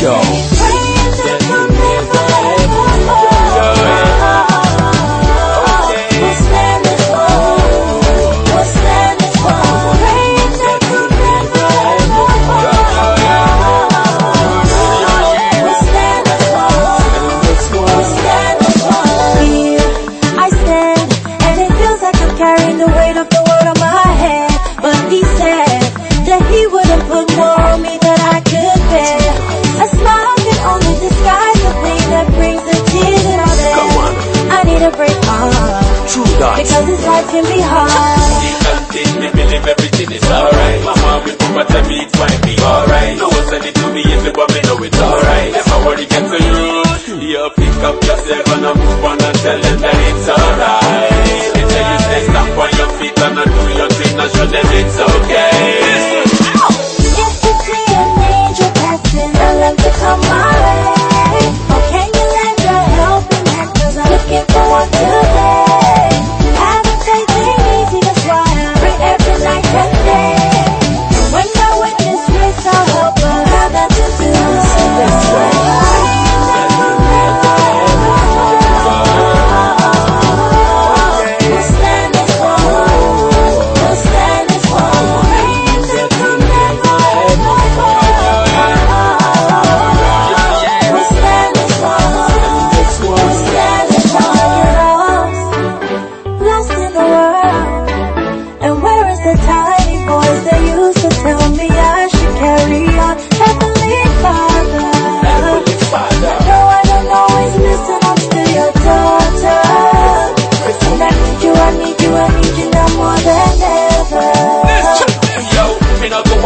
show. God. Because this life can be hard. She can't take me, believe everything is alright. My mom will put my tell me it might be alright. No one said it to me, everybody know it's alright. If I worry, get to you, you pick up yourself and I move on and tell them that it's alright. They tell you stay stand on your feet and I do your thing and show them it's okay.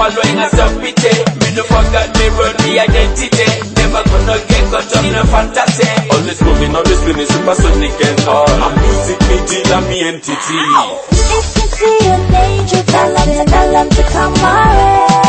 following a subwite Me no forget me run the identity. Never gonna get caught up in a fantasy. Always moving, always spinning, supersonic and all I'm music, me deal, I'm me entity. If you see a danger, tell them, tell them to come my way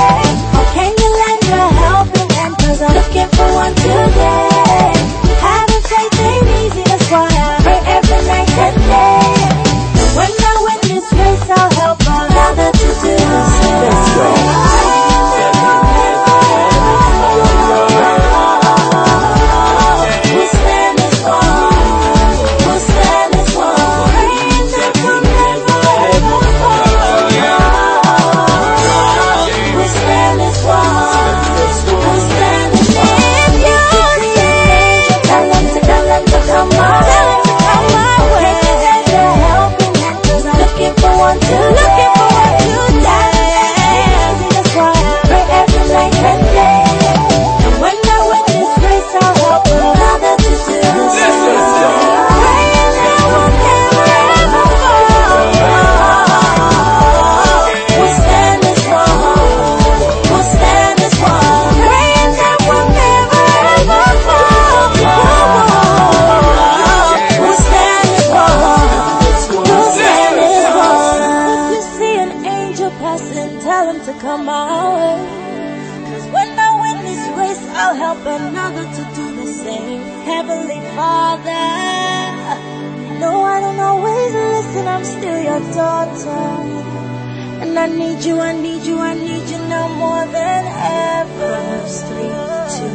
help another to do the same. Heavenly Father, no, I don't always listen, I'm still your daughter. And I need you, I need you, I need you now more than ever. Verse 3, 2,